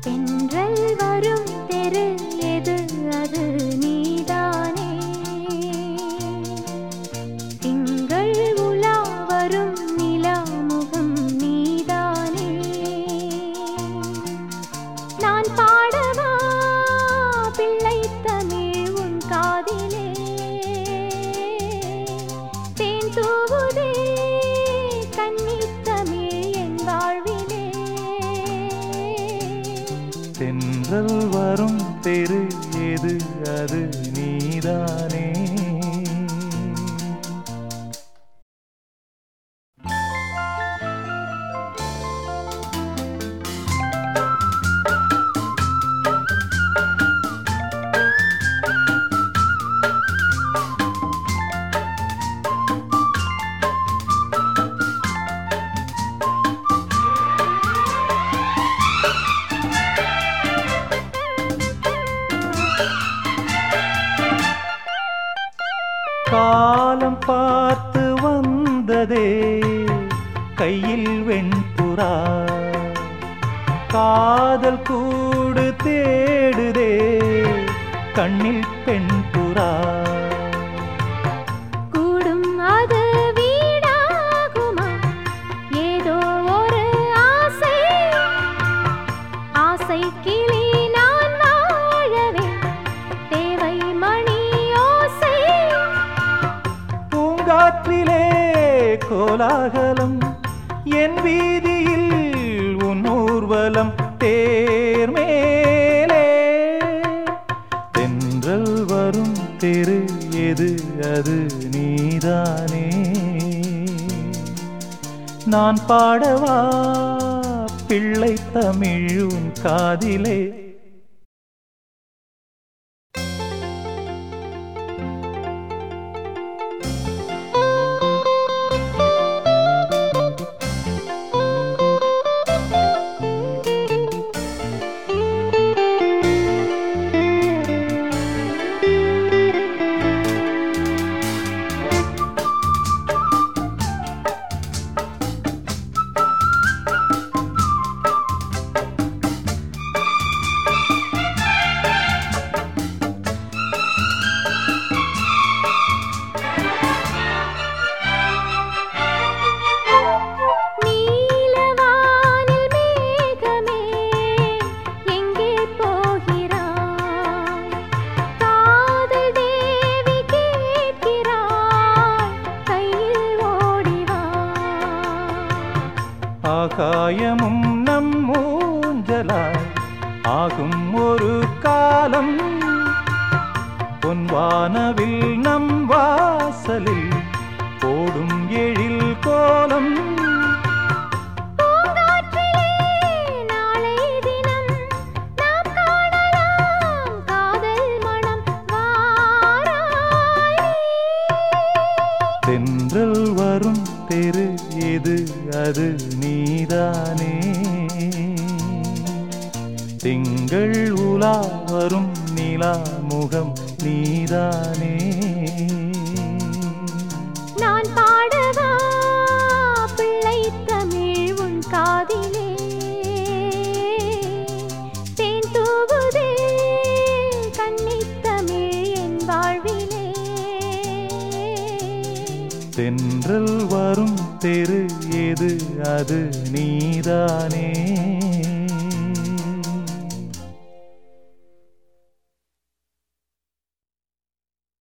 தென்றல் வரும் தெரு எது அது? தென்றல் வரும் தெரு எது? அது நீதானே. காலம் பார்த்து வந்ததே கையில் வெண்புறா. காதல் கூடு தேடுதே கண்ணில் பெண்புறா. காற்றிலே கோலாகலம் என் வீதியில் உன் ஊர்வலம் தேர்மேலே தென்றல் வரும் தெரு எது அது நீதானே. நான் பாடவா பிள்ளை தமிழ் உன் காதிலே. காயமும் நம் மூஞ்சலாய் ஆகும் ஒரு காலம் பொன்வானவில் நம் வாசலில். தெரு எது அது நீதானே. திங்கள் உலா வரும் நிலா முகம் நீதானே. நான் பாடவா பிள்ளை தமிழ் உன் காதிலே. தென்றல் வரும் தெரு எது அது நீதானே.